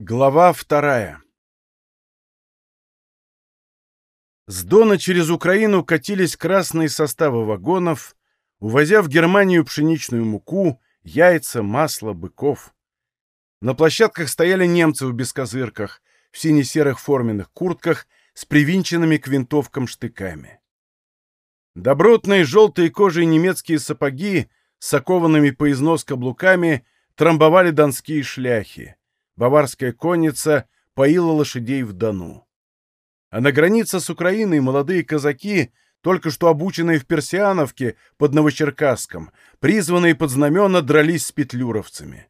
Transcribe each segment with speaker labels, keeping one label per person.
Speaker 1: Глава вторая С Дона через Украину катились красные составы вагонов, увозя в Германию пшеничную муку, яйца, масло, быков. На площадках стояли немцы в бескозырках, в сине-серых форменных куртках с привинченными к винтовкам штыками. Добротные желтые кожей немецкие сапоги с окованными по износ каблуками трамбовали донские шляхи баварская конница поила лошадей в Дону. А на границе с Украиной молодые казаки, только что обученные в Персиановке под Новочеркасском, призванные под знамена, дрались с петлюровцами.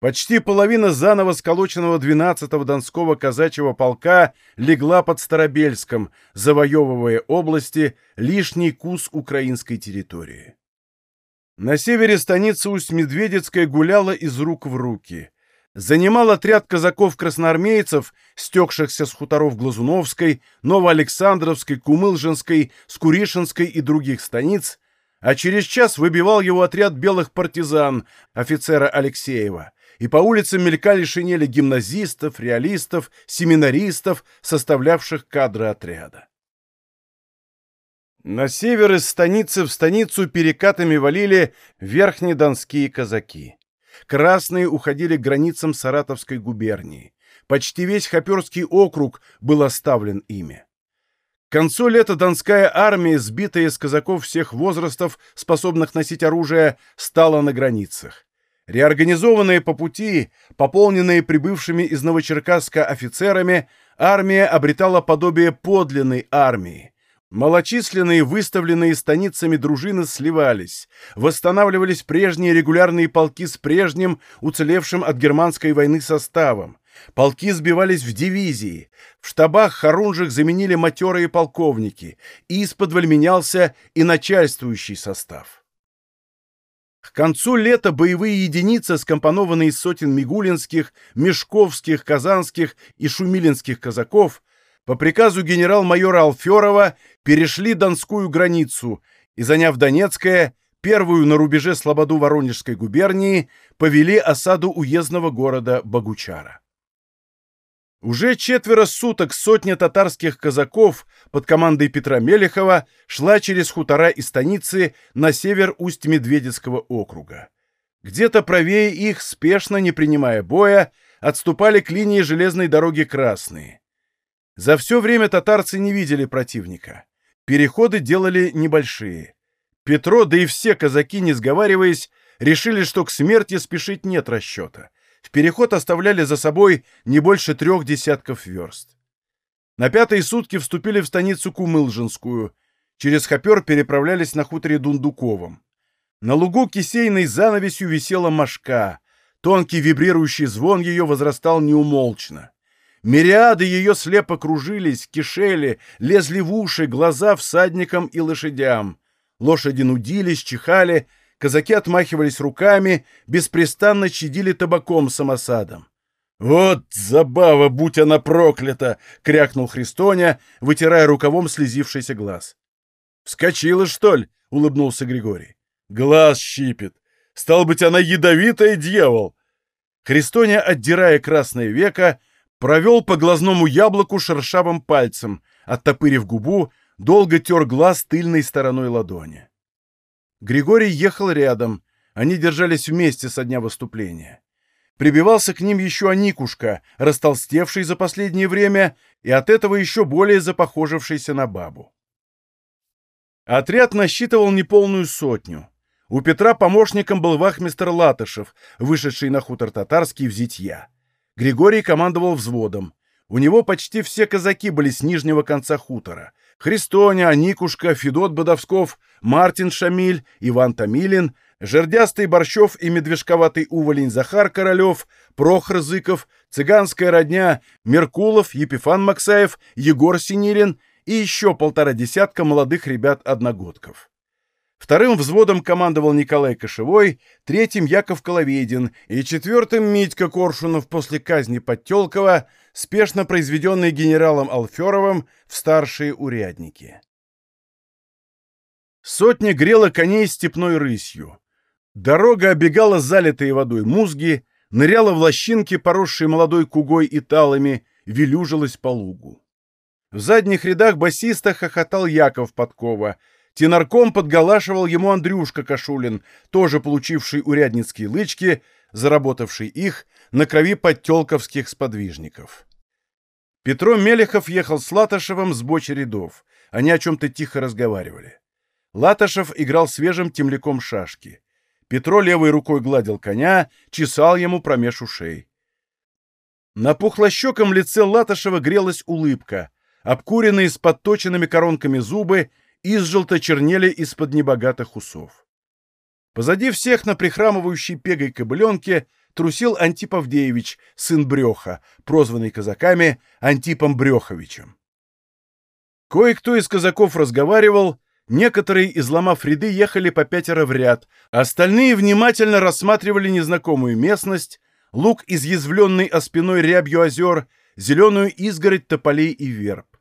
Speaker 1: Почти половина заново сколоченного 12-го Донского казачьего полка легла под Старобельском, завоевывая области, лишний кус украинской территории. На севере станица Усть-Медведецкая гуляла из рук в руки занимал отряд казаков-красноармейцев, стекшихся с хуторов Глазуновской, Новоалександровской, Кумылжинской, Скуришинской и других станиц, а через час выбивал его отряд белых партизан, офицера Алексеева, и по улицам мелькали шинели гимназистов, реалистов, семинаристов, составлявших кадры отряда. На север из станицы в станицу перекатами валили верхнедонские казаки. Красные уходили к границам Саратовской губернии. Почти весь Хоперский округ был оставлен ими. К концу лета Донская армия, сбитая из казаков всех возрастов, способных носить оружие, стала на границах. Реорганизованная по пути, пополненная прибывшими из Новочеркасска офицерами, армия обретала подобие подлинной армии, Малочисленные, выставленные станицами дружины сливались, восстанавливались прежние регулярные полки с прежним, уцелевшим от германской войны составом. Полки сбивались в дивизии, в штабах Харунжих заменили матерые полковники, и исподволь менялся и начальствующий состав. К концу лета боевые единицы, скомпонованные из сотен мигулинских, мешковских, казанских и шумилинских казаков, по приказу генерал-майора Алферова перешли Донскую границу и, заняв Донецкое, первую на рубеже Слободу Воронежской губернии, повели осаду уездного города Богучара. Уже четверо суток сотня татарских казаков под командой Петра Мелехова шла через хутора и станицы на север Усть-Медведецкого округа. Где-то правее их, спешно не принимая боя, отступали к линии железной дороги Красные. За все время татарцы не видели противника. Переходы делали небольшие. Петро, да и все казаки, не сговариваясь, решили, что к смерти спешить нет расчета. В переход оставляли за собой не больше трех десятков верст. На пятые сутки вступили в станицу Кумылжинскую. Через Хопер переправлялись на хуторе Дундуковом. На лугу кисейной занавесью висела мошка. Тонкий вибрирующий звон ее возрастал неумолчно. Мириады ее слепо кружились, кишели, лезли в уши, глаза всадникам и лошадям. Лошади нудились, чихали, казаки отмахивались руками, беспрестанно чадили табаком самосадом. «Вот забава, будь она проклята!» — крякнул Христоня, вытирая рукавом слезившийся глаз. «Вскочила, что ли?» — улыбнулся Григорий. «Глаз щипит. Стал быть, она ядовитая, дьявол!» Христоня, отдирая красное веко, Провел по глазному яблоку шершавым пальцем, оттопырив губу, долго тер глаз тыльной стороной ладони. Григорий ехал рядом, они держались вместе со дня выступления. Прибивался к ним еще Аникушка, растолстевший за последнее время и от этого еще более запохожившийся на бабу. Отряд насчитывал неполную сотню. У Петра помощником был вахмистр Латышев, вышедший на хутор татарский в Зитья. Григорий командовал взводом. У него почти все казаки были с нижнего конца хутора. Христоня, Никушка, Федот Бодовсков, Мартин Шамиль, Иван Томилин, жердястый Борщев и медвежковатый уволень Захар Королев, Прохор Зыков, цыганская родня, Меркулов, Епифан Максаев, Егор Синилин и еще полтора десятка молодых ребят-одногодков. Вторым взводом командовал Николай Кошевой, третьим Яков Коловедин и четвертым Митька Коршунов после казни Подтелкова, спешно произведенный генералом Алферовым в старшие урядники. Сотня грела коней степной рысью. Дорога обегала залитые водой музги, ныряла в лощинки, поросшие молодой кугой и талами, велюжилась по лугу. В задних рядах басиста хохотал Яков Подкова. Тенарком подгалашивал ему Андрюшка Кашулин, тоже получивший урядницкие лычки, заработавший их на крови подтелковских сподвижников. Петро Мелехов ехал с Латышевым с бочи рядов. Они о чем-то тихо разговаривали. Латышев играл свежим темляком шашки. Петро левой рукой гладил коня, чесал ему промеж ушей. На пухлощеком лице Латышева грелась улыбка. Обкуренные с подточенными коронками зубы изжелто чернели из-под небогатых усов. Позади всех на прихрамывающей пегой кобыленке трусил Антип Авдеевич, сын Бреха, прозванный казаками Антипом Бреховичем. Кое-кто из казаков разговаривал, некоторые, изломав ряды, ехали по пятеро в ряд, остальные внимательно рассматривали незнакомую местность, луг, изъязвленный оспиной рябью озер, зеленую изгородь тополей и верб.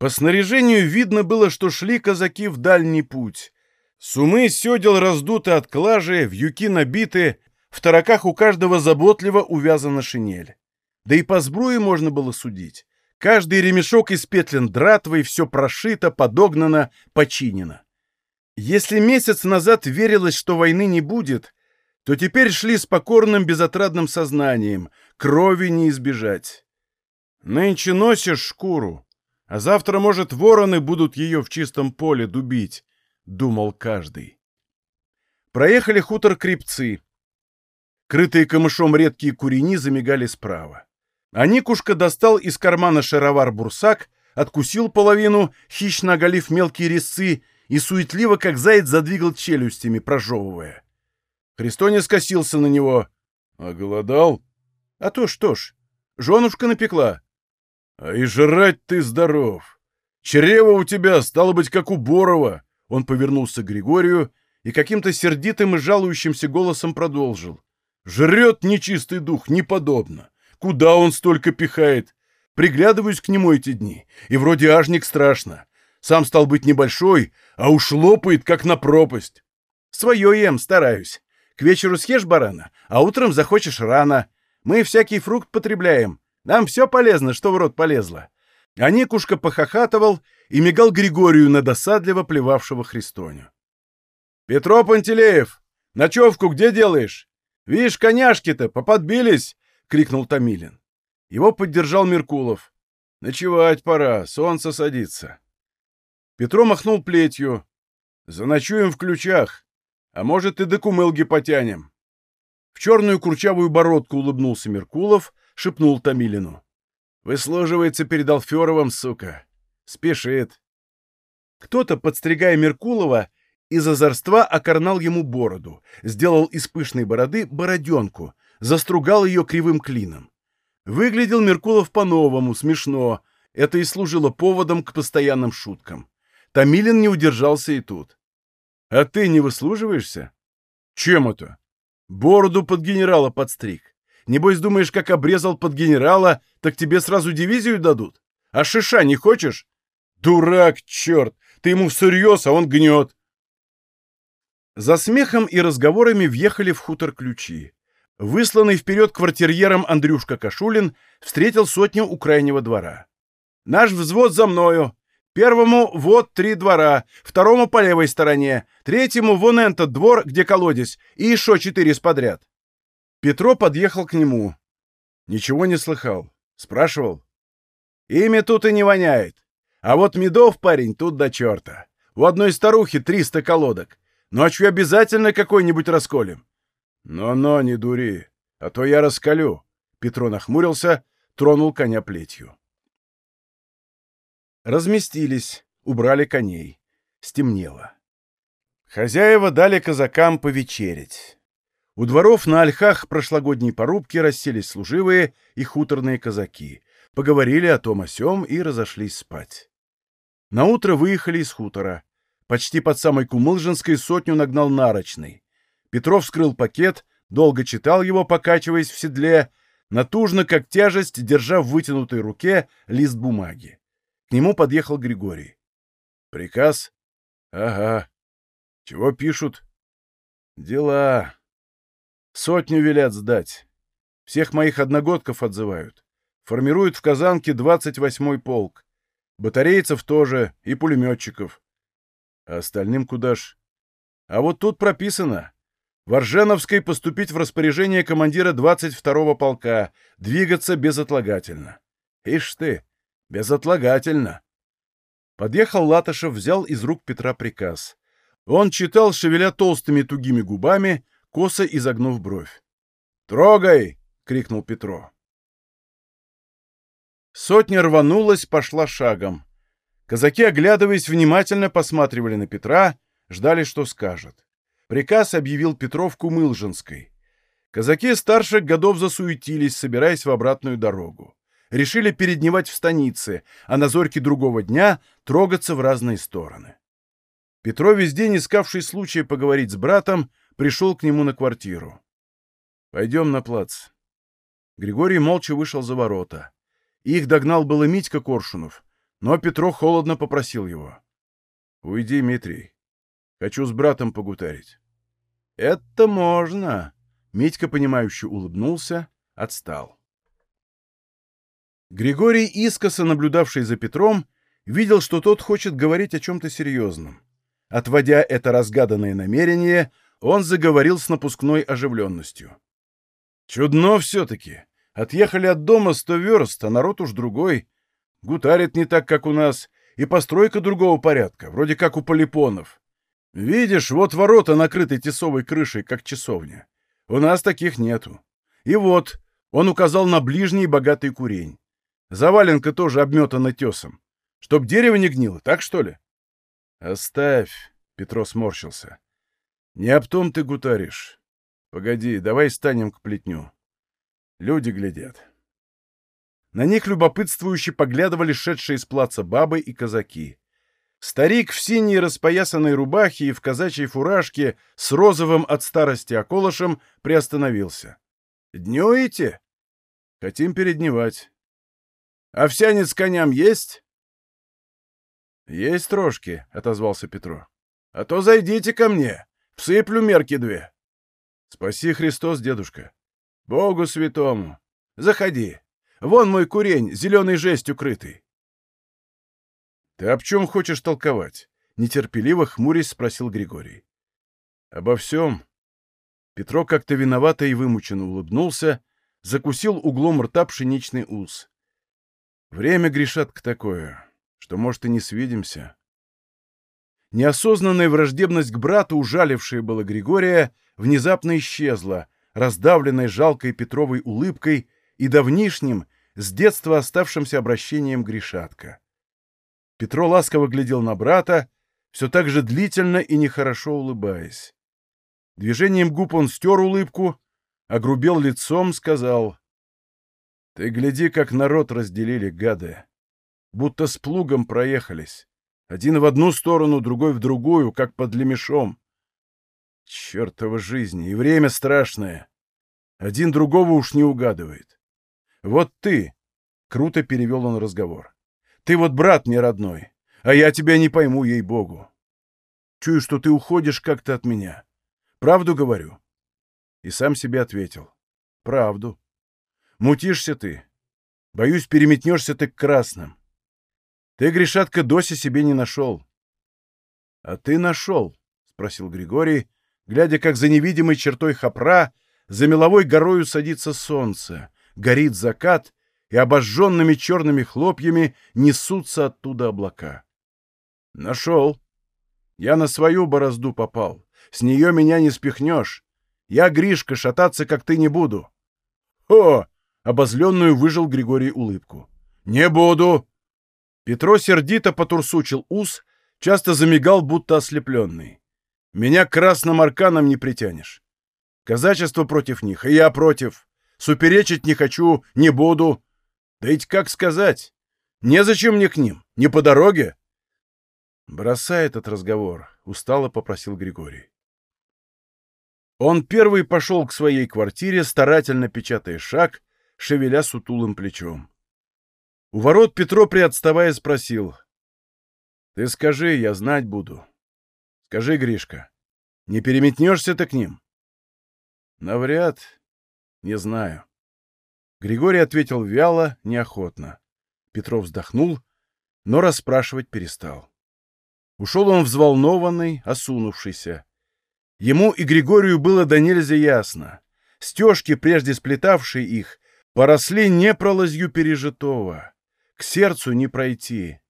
Speaker 1: По снаряжению видно было, что шли казаки в дальний путь. Сумы седел раздуты от клажи, вьюки набиты, в тараках у каждого заботливо увязана шинель. Да и по сбруе можно было судить. Каждый ремешок испетлен дратвой, все прошито, подогнано, починено. Если месяц назад верилось, что войны не будет, то теперь шли с покорным безотрадным сознанием, крови не избежать. Нынче носишь шкуру, а завтра, может, вороны будут ее в чистом поле дубить, — думал каждый. Проехали хутор Крепцы. Крытые камышом редкие курени замигали справа. А Никушка достал из кармана шаровар-бурсак, откусил половину, хищно оголив мелкие резцы, и суетливо, как заяц, задвигал челюстями, прожевывая. Христоня скосился на него. «А голодал?» «А то что ж, женушка напекла». «А и жрать ты здоров! Чрево у тебя, стало быть, как у Борова!» Он повернулся к Григорию и каким-то сердитым и жалующимся голосом продолжил. Жрет нечистый дух, неподобно. Куда он столько пихает? Приглядываюсь к нему эти дни, и вроде ажник страшно. Сам стал быть небольшой, а уж лопает, как на пропасть. Свое ем, стараюсь. К вечеру съешь барана, а утром захочешь рано. Мы всякий фрукт потребляем. Нам все полезно, что в рот полезло. А Никушка похохатывал и мигал Григорию на досадливо плевавшего Христоню. «Петро Пантелеев, ночевку где делаешь?» «Вишь, коняшки-то поподбились!» — крикнул Томилин. Его поддержал Меркулов. «Ночевать пора, солнце садится». Петро махнул плетью. «Заночуем в ключах, а может и до кумылги потянем». В черную курчавую бородку улыбнулся Меркулов, шепнул Томилину. «Выслуживается перед Алферовым, сука. Спешит». Кто-то, подстригая Меркулова, из озорства окорнал ему бороду, сделал из пышной бороды бороденку, застругал ее кривым клином. Выглядел Меркулов по-новому, смешно. Это и служило поводом к постоянным шуткам. Томилин не удержался и тут. «А ты не выслуживаешься?» «Чем это?» «Бороду под генерала подстриг. Небось, думаешь, как обрезал под генерала, так тебе сразу дивизию дадут? А шиша не хочешь?» «Дурак, черт! Ты ему всерьез, а он гнет. За смехом и разговорами въехали в хутор ключи. Высланный вперед квартирьером Андрюшка Кашулин встретил сотню у крайнего двора. «Наш взвод за мною. Первому вот три двора, второму по левой стороне, третьему вон этот двор, где колодец, и еще четыре подряд». Петро подъехал к нему. Ничего не слыхал. Спрашивал. «Имя тут и не воняет. А вот медов, парень, тут до черта. У одной старухи триста колодок. Ночью обязательно какой-нибудь расколем. Но-но, не дури, а то я раскалю. Петро нахмурился, тронул коня плетью. Разместились, убрали коней. Стемнело. Хозяева дали казакам повечерить. У дворов на ольхах прошлогодней порубки расселись служивые и хуторные казаки. Поговорили о том о сём и разошлись спать. Наутро выехали из хутора. Почти под самой Кумылжинской сотню нагнал нарочный. Петров вскрыл пакет, долго читал его, покачиваясь в седле, натужно, как тяжесть, держа в вытянутой руке лист бумаги. К нему подъехал Григорий. «Приказ?» «Ага. Чего пишут?» «Дела. Сотню велят сдать. Всех моих одногодков отзывают. Формируют в Казанке 28-й полк. Батарейцев тоже и пулеметчиков. А остальным куда ж? А вот тут прописано. В Орженовской поступить в распоряжение командира 22-го полка, двигаться безотлагательно. Ишь ты, безотлагательно. Подъехал Латышев, взял из рук Петра приказ. Он читал, шевеля толстыми тугими губами, косо изогнув бровь. «Трогай!» — крикнул Петро. Сотня рванулась, пошла шагом. Казаки, оглядываясь, внимательно посматривали на Петра, ждали, что скажет. Приказ объявил Петров Кумылжинской. Казаки старших годов засуетились, собираясь в обратную дорогу. Решили передневать в станице, а на зорьке другого дня трогаться в разные стороны. Петро, весь день искавший случая поговорить с братом, пришел к нему на квартиру. «Пойдем на плац». Григорий молча вышел за ворота. Их догнал было Митька Коршунов, но Петро холодно попросил его. «Уйди, Митрий. Хочу с братом погутарить». «Это можно!» Митька, понимающе улыбнулся, отстал. Григорий, искоса наблюдавший за Петром, видел, что тот хочет говорить о чем-то серьезном. Отводя это разгаданное намерение, он заговорил с напускной оживленностью. «Чудно все-таки. Отъехали от дома сто верст, а народ уж другой. Гутарит не так, как у нас, и постройка другого порядка, вроде как у полипонов. Видишь, вот ворота накрыты тесовой крышей, как часовня. У нас таких нету. И вот, он указал на ближний богатый курень. Заваленка тоже обметана тесом. Чтоб дерево не гнило, так что ли? Оставь, Петро сморщился. Не об том ты гутаришь. Погоди, давай станем к плетню. Люди глядят. На них любопытствующе поглядывали шедшие из плаца бабы и казаки. Старик в синей распоясанной рубахе и в казачьей фуражке с розовым от старости околышем приостановился. «Днюете?» «Хотим передневать». «Овсянец коням есть?» «Есть трошки», — отозвался Петро. «А то зайдите ко мне, всыплю мерки две». «Спаси Христос, дедушка». «Богу святому. Заходи. Вон мой курень, зеленой жестью крытый». «Ты об чем хочешь толковать?» — нетерпеливо хмурясь спросил Григорий. «Обо всем». Петро как-то виновато и вымученно улыбнулся, закусил углом рта пшеничный ус. «Время, Гришатка, такое, что, может, и не свидимся». Неосознанная враждебность к брату, ужалившая было Григория, внезапно исчезла, раздавленной жалкой Петровой улыбкой и давнишним, с детства оставшимся обращением Гришатка. Петро ласково глядел на брата, все так же длительно и нехорошо улыбаясь. Движением губ он стер улыбку, огрубел лицом, сказал, «Ты гляди, как народ разделили, гады! Будто с плугом проехались. Один в одну сторону, другой в другую, как под лемешом. Чертова жизнь, и время страшное. Один другого уж не угадывает. Вот ты, — круто перевел он разговор, — ты вот брат мне родной, а я тебя не пойму, ей-богу. Чую, что ты уходишь как-то от меня. Правду говорю? И сам себе ответил. Правду. Мутишься ты. Боюсь, переметнешься ты к красным. Ты, Гришатка, Доси себе не нашел. — А ты нашел? — спросил Григорий, глядя, как за невидимой чертой хапра за меловой горою садится солнце, горит закат, и обожженными черными хлопьями несутся оттуда облака. Нашел. Я на свою борозду попал. С нее меня не спихнешь. Я, Гришка, шататься, как ты, не буду. О! Обозленную выжил Григорий улыбку. Не буду. Петро сердито потурсучил ус, часто замигал, будто ослепленный. Меня красным арканом не притянешь. Казачество против них, и я против. Суперечить не хочу, не буду. Да ведь как сказать? Незачем мне к ним, не по дороге. Бросай этот разговор, устало попросил Григорий. Он первый пошел к своей квартире, старательно печатая шаг, шевеля сутулым плечом. У ворот Петро, приотставая, спросил. — Ты скажи, я знать буду. Скажи, Гришка, не переметнешься ты к ним? — Навряд. Не знаю. Григорий ответил вяло, неохотно. Петров вздохнул, но расспрашивать перестал. Ушел он взволнованный, осунувшийся. Ему и Григорию было до нельзя ясно. Стежки, прежде сплетавшие их, поросли не пролазью пережитого. К сердцу не пройти.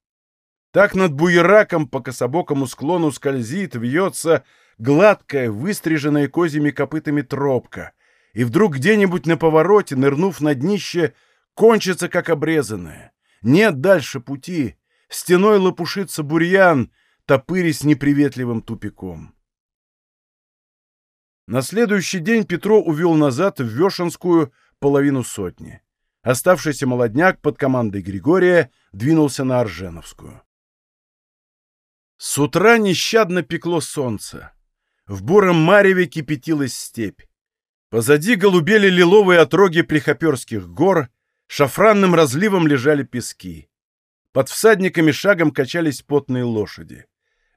Speaker 1: Так над буераком по кособокому склону скользит, вьется гладкая, выстриженная козьими копытами тропка, и вдруг где-нибудь на повороте, нырнув на днище, кончится как обрезанная. Нет дальше пути, стеной лопушится бурьян, топырясь неприветливым тупиком. На следующий день Петро увел назад в Вешенскую половину сотни. Оставшийся молодняк под командой Григория двинулся на Орженовскую. С утра нещадно пекло солнце. В буром мареве кипятилась степь. Позади голубели лиловые отроги Плехоперских гор, шафранным разливом лежали пески. Под всадниками шагом качались потные лошади.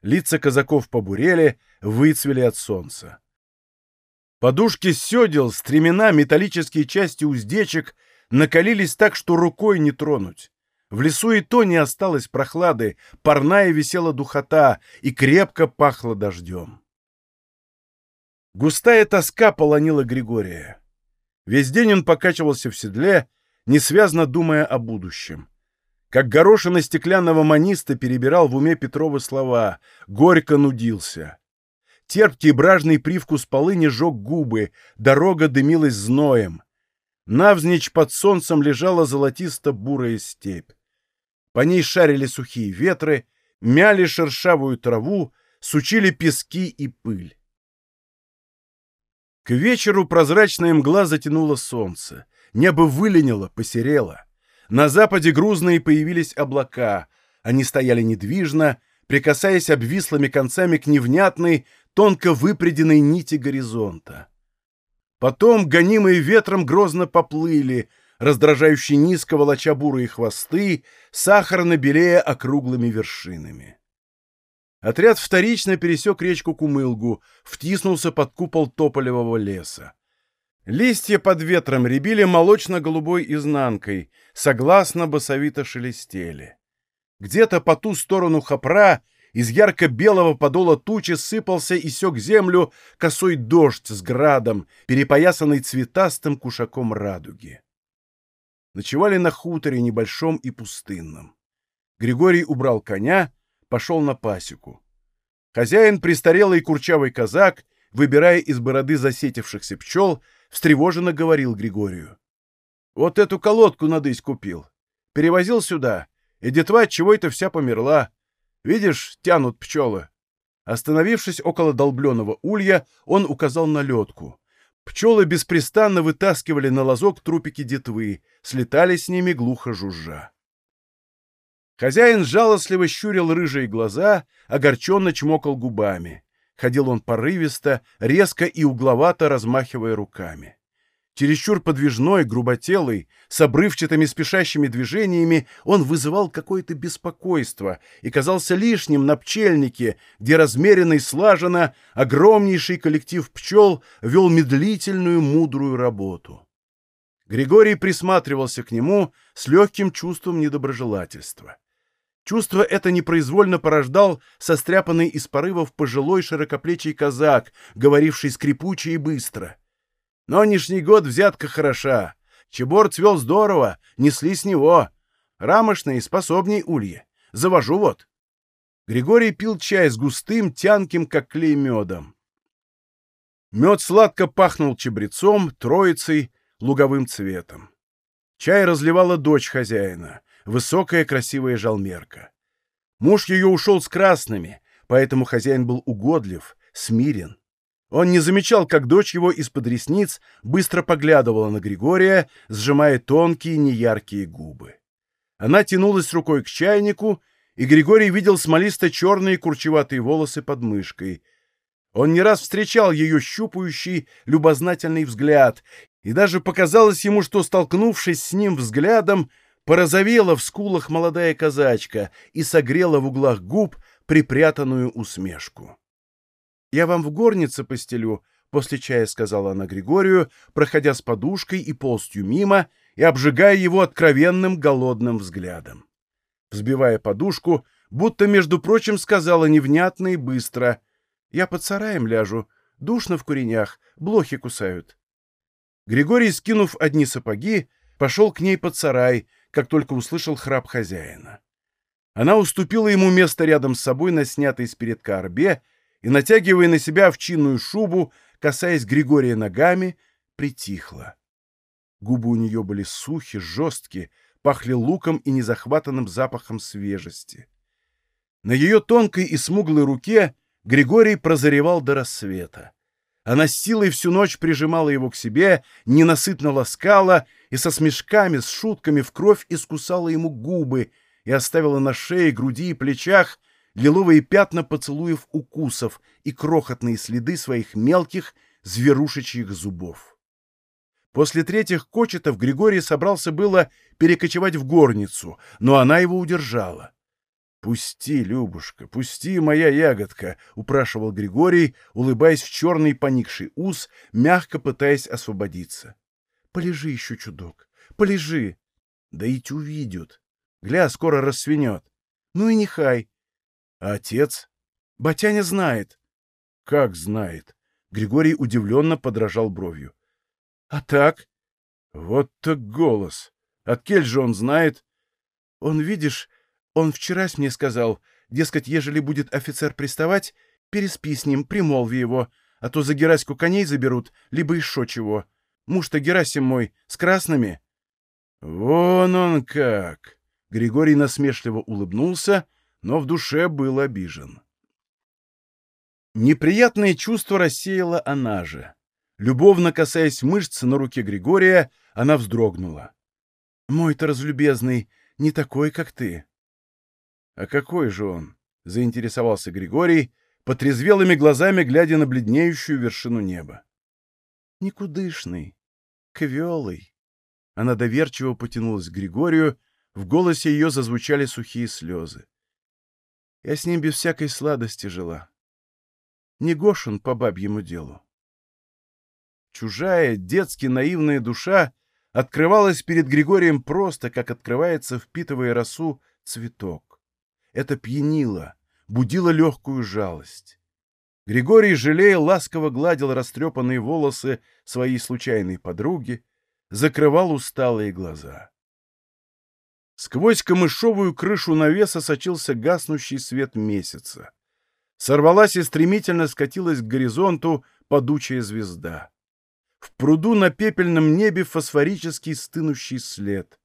Speaker 1: Лица казаков побурели, выцвели от солнца. Подушки седел, стремена, металлические части уздечек накалились так, что рукой не тронуть. В лесу и то не осталось прохлады, парная висела духота и крепко пахло дождем. Густая тоска полонила Григория. Весь день он покачивался в седле, несвязно думая о будущем. Как горошина стеклянного маниста перебирал в уме Петрова слова, горько нудился. Терпкий бражный привкус полыни жег губы, дорога дымилась зноем. Навзничь под солнцем лежала золотисто-бурая степь. По ней шарили сухие ветры, мяли шершавую траву, сучили пески и пыль. К вечеру прозрачная мгла затянула солнце. Небо выленило, посерело. На западе грузные появились облака. Они стояли недвижно, прикасаясь обвислыми концами к невнятной, тонко выпреденной нити горизонта. Потом, гонимые ветром, грозно поплыли, раздражающие низко волоча бурые хвосты, сахарно белея округлыми вершинами. Отряд вторично пересек речку Кумылгу, втиснулся под купол тополевого леса. Листья под ветром рябили молочно-голубой изнанкой, согласно басовито шелестели. Где-то по ту сторону хопра из ярко-белого подола тучи сыпался и сёк землю косой дождь с градом, перепоясанный цветастым кушаком радуги. Ночевали на хуторе небольшом и пустынном. Григорий убрал коня, пошел на пасеку. Хозяин, престарелый курчавый казак, выбирая из бороды засетившихся пчел, встревоженно говорил Григорию. «Вот эту колодку надысь купил. Перевозил сюда, и детва чего это вся померла. Видишь, тянут пчелы. Остановившись около долбленного улья, он указал на ледку. Пчелы беспрестанно вытаскивали на лазок трупики детвы, слетали с ними глухо жужжа. Хозяин жалостливо щурил рыжие глаза, огорченно чмокал губами. Ходил он порывисто, резко и угловато размахивая руками. Чересчур подвижной, груботелый, с обрывчатыми спешащими движениями, он вызывал какое-то беспокойство и казался лишним на пчельнике, где размеренно и слаженно огромнейший коллектив пчел вел медлительную, мудрую работу. Григорий присматривался к нему с легким чувством недоброжелательства. Чувство это непроизвольно порождал состряпанный из порывов пожилой широкоплечий казак, говоривший скрипуче и быстро — Нынешний год взятка хороша. Чебор цвел здорово, несли с него. Рамошный, способней улье. Завожу вот. Григорий пил чай с густым, тянким, как клей, медом. Мед сладко пахнул чебрецом, троицей, луговым цветом. Чай разливала дочь хозяина, высокая красивая жалмерка. Муж ее ушел с красными, поэтому хозяин был угодлив, смирен. Он не замечал, как дочь его из-под ресниц быстро поглядывала на Григория, сжимая тонкие неяркие губы. Она тянулась рукой к чайнику, и Григорий видел смолисто-черные курчеватые волосы под мышкой. Он не раз встречал ее щупающий, любознательный взгляд, и даже показалось ему, что, столкнувшись с ним взглядом, порозовела в скулах молодая казачка и согрела в углах губ припрятанную усмешку. «Я вам в горнице постелю», — после чая сказала она Григорию, проходя с подушкой и полстью мимо и обжигая его откровенным голодным взглядом. Взбивая подушку, будто, между прочим, сказала невнятно и быстро. «Я под сараем ляжу. Душно в куренях. Блохи кусают». Григорий, скинув одни сапоги, пошел к ней под сарай, как только услышал храп хозяина. Она уступила ему место рядом с собой на снятой с передка арбе и, натягивая на себя овчинную шубу, касаясь Григория ногами, притихла. Губы у нее были сухи, жесткие, пахли луком и незахватанным запахом свежести. На ее тонкой и смуглой руке Григорий прозоревал до рассвета. Она с силой всю ночь прижимала его к себе, ненасытно ласкала и со смешками, с шутками в кровь искусала ему губы и оставила на шее, груди и плечах лиловые пятна поцелуев укусов и крохотные следы своих мелких зверушечьих зубов. После третьих кочетов Григорий собрался было перекочевать в горницу, но она его удержала. «Пусти, Любушка, пусти, моя ягодка!» — упрашивал Григорий, улыбаясь в черный поникший ус, мягко пытаясь освободиться. «Полежи еще, чудок, полежи!» «Да идти увидят. Гля, скоро рассвинет. Ну и нехай. А отец? Батяня знает». «Как знает?» Григорий удивленно подражал бровью. «А так?» «Вот так голос! Откель же он знает?» «Он, видишь, он вчера мне сказал, дескать, ежели будет офицер приставать, переспи с ним, примолви его, а то за Гераську коней заберут, либо еще чего. Муж-то Герасим мой, с красными». «Вон он как!» Григорий насмешливо улыбнулся, но в душе был обижен. Неприятное чувство рассеяла она же. Любовно касаясь мышц на руке Григория, она вздрогнула. «Мой-то разлюбезный, не такой, как ты». «А какой же он?» — заинтересовался Григорий, потрезвелыми глазами глядя на бледнеющую вершину неба. «Никудышный, квелый». Она доверчиво потянулась к Григорию, в голосе ее зазвучали сухие слезы. «Я с ним без всякой сладости жила. Не Гошин по бабьему делу». Чужая, детски наивная душа открывалась перед Григорием просто, как открывается, впитывая росу, цветок. Это пьянило, будило легкую жалость. Григорий, жалея, ласково гладил растрепанные волосы своей случайной подруги, закрывал усталые глаза. Сквозь камышовую крышу навеса сочился гаснущий свет месяца. Сорвалась и стремительно скатилась к горизонту падучая звезда. В пруду на пепельном небе фосфорический стынущий след.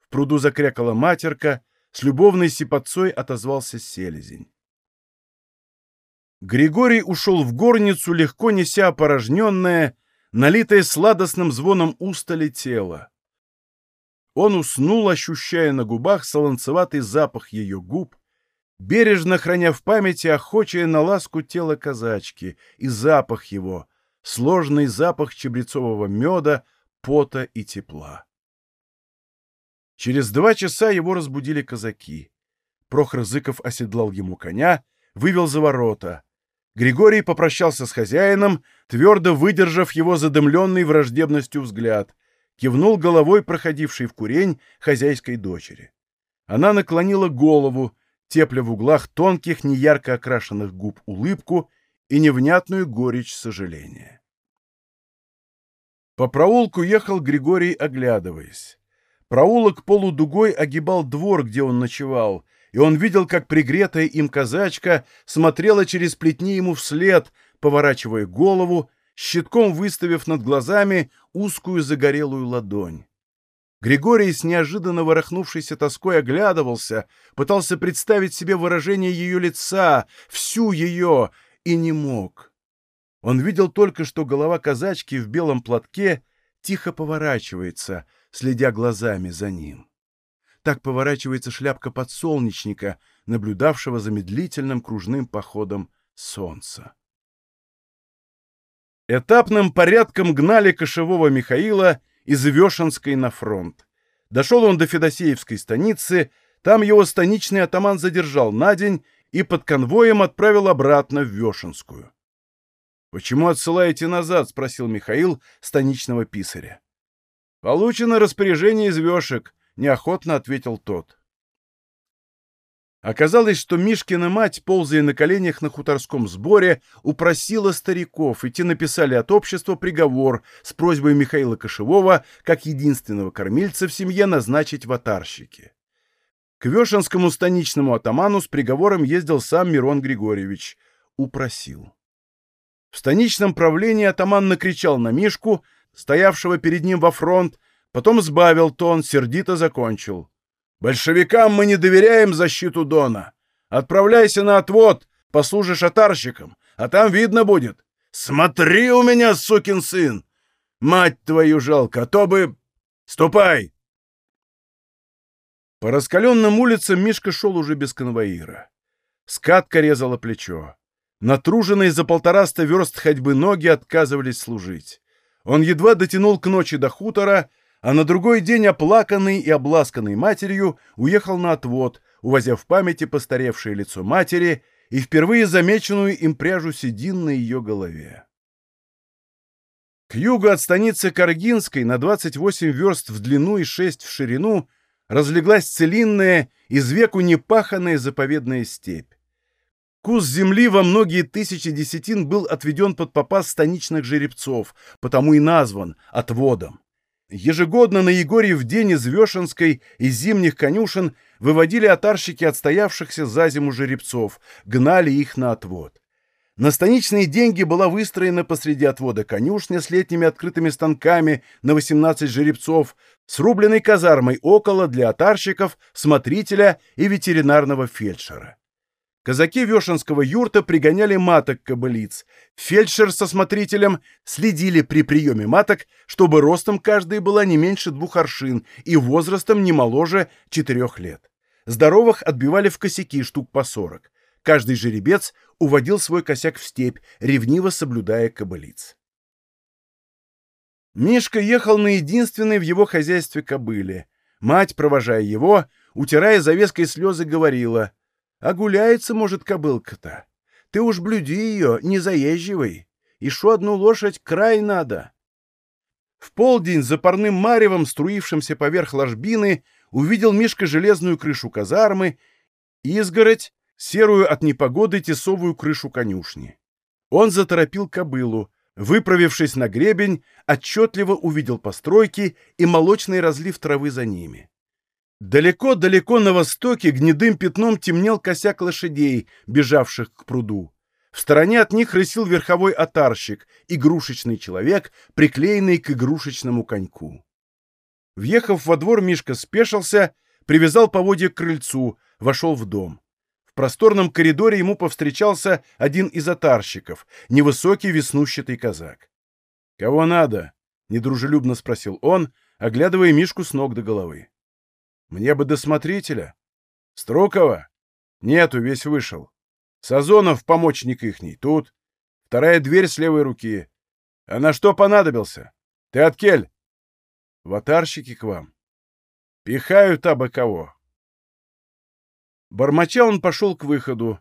Speaker 1: В пруду закрякала матерка, с любовной сипотцой отозвался селезень. Григорий ушел в горницу, легко неся опорожненное, налитое сладостным звоном устали тело. Он уснул, ощущая на губах солонцеватый запах ее губ, бережно храня в памяти охочее на ласку тело казачки и запах его, сложный запах чебрецового меда, пота и тепла. Через два часа его разбудили казаки. Прохор Зыков оседлал ему коня, вывел за ворота. Григорий попрощался с хозяином, твердо выдержав его задымленный враждебностью взгляд, кивнул головой проходившей в курень хозяйской дочери. Она наклонила голову, тепля в углах тонких, неярко окрашенных губ улыбку и невнятную горечь сожаления. По проулку ехал Григорий, оглядываясь. Проулок полудугой огибал двор, где он ночевал, и он видел, как пригретая им казачка смотрела через плетни ему вслед, поворачивая голову, щитком выставив над глазами узкую загорелую ладонь. Григорий с неожиданно ворохнувшейся тоской оглядывался, пытался представить себе выражение ее лица, всю ее, и не мог. Он видел только, что голова казачки в белом платке тихо поворачивается — следя глазами за ним. Так поворачивается шляпка подсолнечника, наблюдавшего за медлительным кружным походом солнца. Этапным порядком гнали кошевого Михаила из Вешенской на фронт. Дошел он до Федосеевской станицы, там его станичный атаман задержал на день и под конвоем отправил обратно в Вешенскую. «Почему отсылаете назад?» — спросил Михаил станичного писаря. Получено распоряжение из вешек, неохотно ответил тот. Оказалось, что Мишкина мать, ползая на коленях на хуторском сборе, упросила стариков, и те написали от общества приговор с просьбой Михаила Кошевого, как единственного кормильца в семье, назначить ватарщики. К Вешенскому станичному атаману с приговором ездил сам Мирон Григорьевич. Упросил. В станичном правлении атаман накричал на Мишку, стоявшего перед ним во фронт, потом сбавил тон, сердито закончил. «Большевикам мы не доверяем защиту Дона. Отправляйся на отвод, послужишь отарщиком, а там видно будет. Смотри у меня, сукин сын! Мать твою жалко, а то бы... Ступай!» По раскаленным улицам Мишка шел уже без конвоира. Скатка резала плечо. Натруженные за полтораста верст ходьбы ноги отказывались служить. Он едва дотянул к ночи до хутора, а на другой день, оплаканный и обласканный матерью, уехал на отвод, увозя в памяти постаревшее лицо матери и впервые замеченную им пряжу седин на ее голове. К югу от станицы Каргинской на 28 верст в длину и 6 в ширину разлеглась целинная, из веку непаханная заповедная степь. Кус земли во многие тысячи десятин был отведен под попас станичных жеребцов, потому и назван отводом. Ежегодно на Егорьев день из Вешенской и зимних конюшен выводили отарщики отстоявшихся за зиму жеребцов, гнали их на отвод. На станичные деньги была выстроена посреди отвода конюшня с летними открытыми станками на 18 жеребцов, с рубленной казармой около для отарщиков, смотрителя и ветеринарного фельдшера. Казаки Вешенского юрта пригоняли маток кобылиц. Фельдшер со смотрителем следили при приеме маток, чтобы ростом каждой была не меньше двух аршин и возрастом не моложе четырех лет. Здоровых отбивали в косяки штук по сорок. Каждый жеребец уводил свой косяк в степь, ревниво соблюдая кобылиц. Мишка ехал на единственной в его хозяйстве кобыле. Мать, провожая его, утирая завеской слезы, говорила — а гуляется, может, кобылка-то. Ты уж блюди ее, не заезживай. И шо одну лошадь край надо. В полдень за парным маревом, струившимся поверх ложбины, увидел Мишка железную крышу казармы, изгородь, серую от непогоды тесовую крышу конюшни. Он заторопил кобылу, выправившись на гребень, отчетливо увидел постройки и молочный разлив травы за ними. Далеко-далеко на востоке гнедым пятном темнел косяк лошадей, бежавших к пруду. В стороне от них рысил верховой отарщик, игрушечный человек, приклеенный к игрушечному коньку. Въехав во двор, Мишка спешился, привязал поводья к крыльцу, вошел в дом. В просторном коридоре ему повстречался один из отарщиков, невысокий веснущатый казак. «Кого надо?» — недружелюбно спросил он, оглядывая Мишку с ног до головы. Мне бы досмотрителя. Строкова? Нету, весь вышел. Сазонов, помощник ихний, тут. Вторая дверь с левой руки. А на что понадобился? Ты от кель? Ватарщики к вам. Пихают абы кого. Бормоча он пошел к выходу.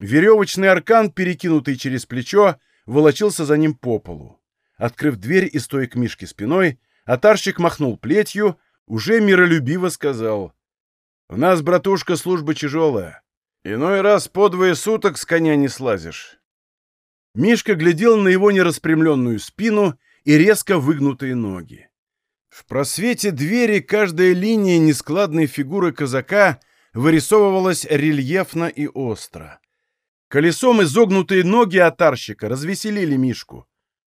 Speaker 1: Веревочный аркан, перекинутый через плечо, волочился за ним по полу. Открыв дверь и стоя к Мишке спиной, атарщик махнул плетью, уже миролюбиво сказал. «У нас, братушка, служба тяжелая. Иной раз по двое суток с коня не слазишь». Мишка глядел на его нераспрямленную спину и резко выгнутые ноги. В просвете двери каждая линия нескладной фигуры казака вырисовывалась рельефно и остро. Колесом изогнутые ноги атарщика развеселили Мишку.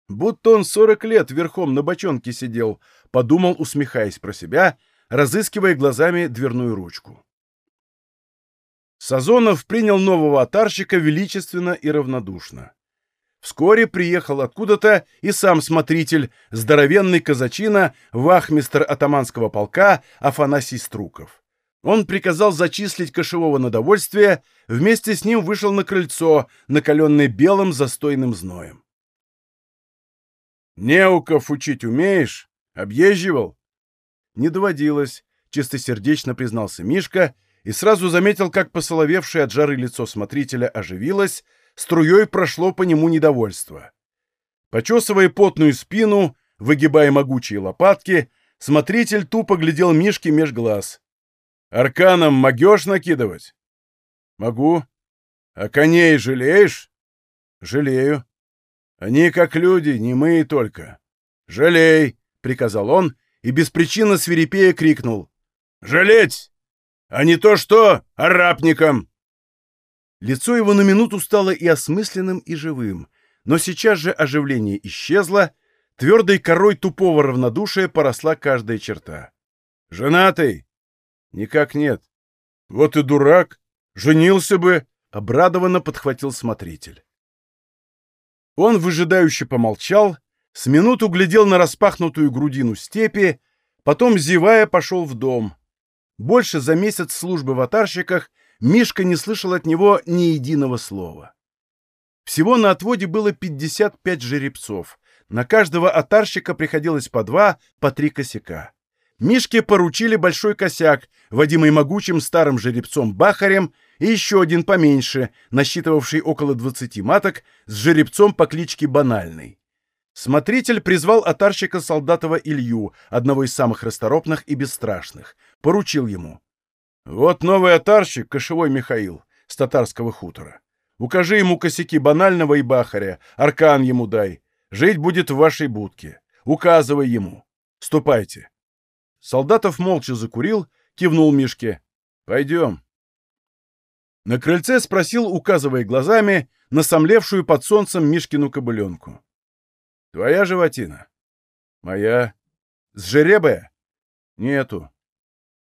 Speaker 1: Будто он сорок лет верхом на бочонке сидел, подумал, усмехаясь про себя, разыскивая глазами дверную ручку. Сазонов принял нового атарщика величественно и равнодушно. Вскоре приехал откуда-то и сам смотритель, здоровенный казачина, вахмистр атаманского полка Афанасий Струков. Он приказал зачислить кошевого на довольствие, вместе с ним вышел на крыльцо, накаленное белым застойным зноем. «Неуков учить умеешь?» Объезживал? Не доводилось, чистосердечно признался Мишка и сразу заметил, как посоловевшее от жары лицо смотрителя оживилось, струей прошло по нему недовольство. Почесывая потную спину, выгибая могучие лопатки, Смотритель тупо глядел Мишке меж глаз. «Арканом могешь накидывать?» «Могу. А коней жалеешь?» «Жалею. Они как люди, не мы только. Жалей!» — приказал он и без причины свирепея крикнул. «Жалеть! А не то что арабникам!» Лицо его на минуту стало и осмысленным, и живым, но сейчас же оживление исчезло, твердой корой тупого равнодушия поросла каждая черта. «Женатый?» «Никак нет». «Вот и дурак! Женился бы!» — обрадованно подхватил смотритель. Он выжидающе помолчал, с минуту глядел на распахнутую грудину степи, потом, зевая, пошел в дом. Больше за месяц службы в атарщиках Мишка не слышал от него ни единого слова. Всего на отводе было 55 жеребцов. На каждого отарщика приходилось по два, по три косяка. Мишке поручили большой косяк, водимый могучим старым жеребцом Бахарем, и еще один поменьше, насчитывавший около 20 маток, с жеребцом по кличке Банальный. Смотритель призвал отарщика Солдатова Илью, одного из самых расторопных и бесстрашных. Поручил ему. «Вот новый отарщик, кошевой Михаил, с татарского хутора. Укажи ему косяки банального и бахаря, аркан ему дай. Жить будет в вашей будке. Указывай ему. Ступайте». Солдатов молча закурил, кивнул Мишке. «Пойдем». На крыльце спросил, указывая глазами, на сомлевшую под солнцем Мишкину кобыленку. Твоя животина? Моя. С жеребая? Нету.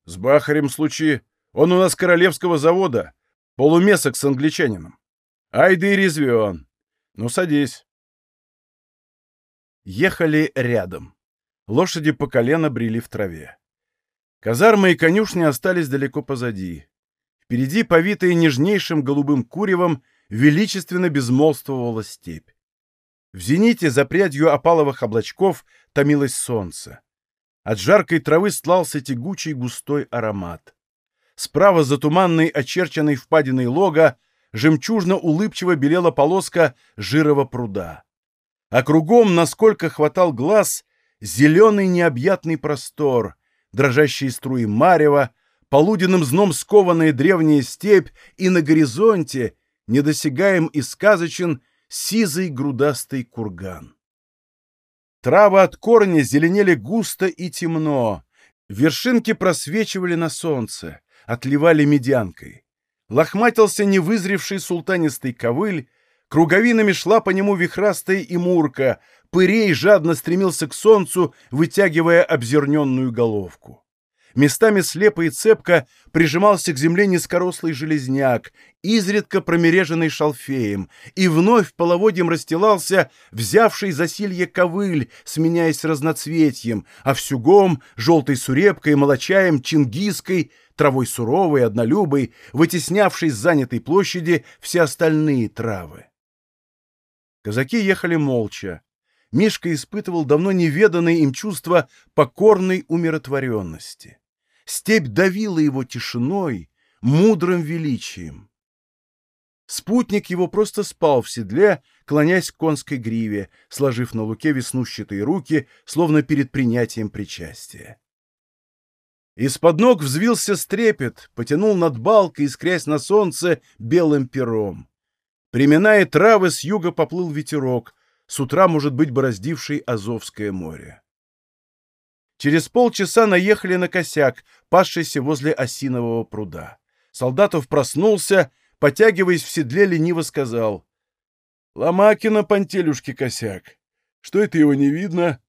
Speaker 1: С бахарем случае. Он у нас королевского завода. Полумесок с англичанином. Ай да и резвен. Ну, садись. Ехали рядом. Лошади по колено брели в траве. Казармы и конюшни остались далеко позади. Впереди, повитая нежнейшим голубым куревом, величественно безмолвствовала степь. В зените за прядью опаловых облачков томилось солнце. От жаркой травы стлался тягучий густой аромат. Справа за туманной, очерченной впадиной лога, жемчужно-улыбчиво белела полоска жирого пруда. А кругом, насколько хватал глаз, зеленый необъятный простор, дрожащие струи марева, полуденным зном скованная древняя степь, и на горизонте, недосягаем и сказочен, сизый грудастый курган. Травы от корня зеленели густо и темно, вершинки просвечивали на солнце, отливали медянкой. Лохматился невызревший султанистый ковыль, круговинами шла по нему вихрастая мурка, пырей жадно стремился к солнцу, вытягивая обзерненную головку. Местами слепо и цепко прижимался к земле низкорослый железняк, изредка промереженный шалфеем, и вновь половодьем расстилался взявший засилье ковыль, сменяясь разноцветьем, а всюгом желтой сурепкой, молочаем, чингиской, травой суровой, однолюбой, вытеснявшей с занятой площади все остальные травы. Казаки ехали молча. Мишка испытывал давно неведанное им чувство покорной умиротворенности. Степь давила его тишиной, мудрым величием. Спутник его просто спал в седле, клонясь к конской гриве, сложив на луке веснущатые руки, словно перед принятием причастия. Из-под ног взвился стрепет, потянул над балкой, искрясь на солнце белым пером. Приминая травы, с юга поплыл ветерок, с утра, может быть, бороздивший Азовское море. Через полчаса наехали на косяк, пасшийся возле осинового пруда. Солдатов проснулся, потягиваясь в седле, лениво сказал. — Ломакина, Пантелюшки, косяк. Что это его не видно?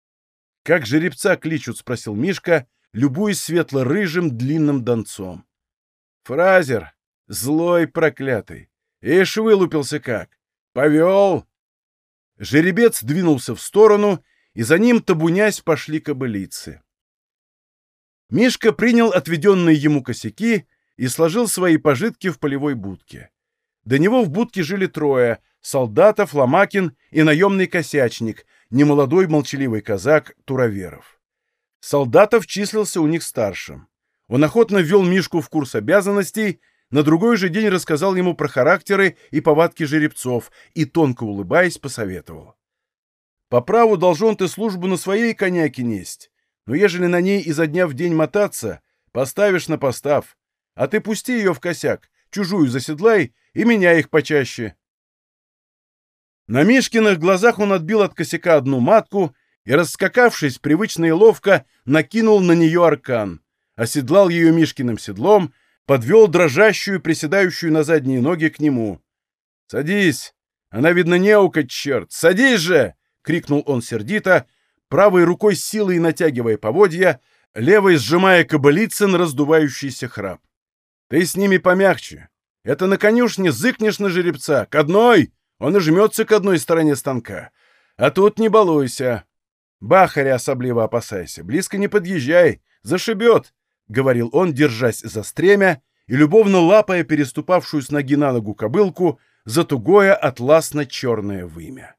Speaker 1: — Как жеребца кличут? — спросил Мишка, любуясь светло-рыжим длинным донцом. — Фразер, злой проклятый. Ишь, вылупился как. Повел. Жеребец двинулся в сторону, и за ним, табунясь, пошли кобылицы. Мишка принял отведенные ему косяки и сложил свои пожитки в полевой будке. До него в будке жили трое — солдатов, Ломакин и наемный косячник, немолодой молчаливый казак Туроверов. Солдатов числился у них старшим. Он охотно ввел Мишку в курс обязанностей, на другой же день рассказал ему про характеры и повадки жеребцов и, тонко улыбаясь, посоветовал. «По праву должен ты службу на своей коняке несть, Но ежели на ней изо дня в день мотаться, поставишь на постав. А ты пусти ее в косяк, чужую заседлай и меняй их почаще. На Мишкиных глазах он отбил от косяка одну матку и, раскакавшись привычно и ловко, накинул на нее аркан, оседлал ее Мишкиным седлом, подвел дрожащую, приседающую на задние ноги к нему. «Садись! Она, видно, неука, черт! Садись же!» — крикнул он сердито, правой рукой силой натягивая поводья, левой сжимая кобылицын раздувающийся храп. «Ты с ними помягче. Это на конюшне зыкнешь на жеребца. К одной! Он и жмется к одной стороне станка. А тут не балуйся. Бахаря особливо опасайся. Близко не подъезжай. Зашибет!» — говорил он, держась за стремя и любовно лапая переступавшую с ноги на ногу кобылку за тугое атласно-черное вымя.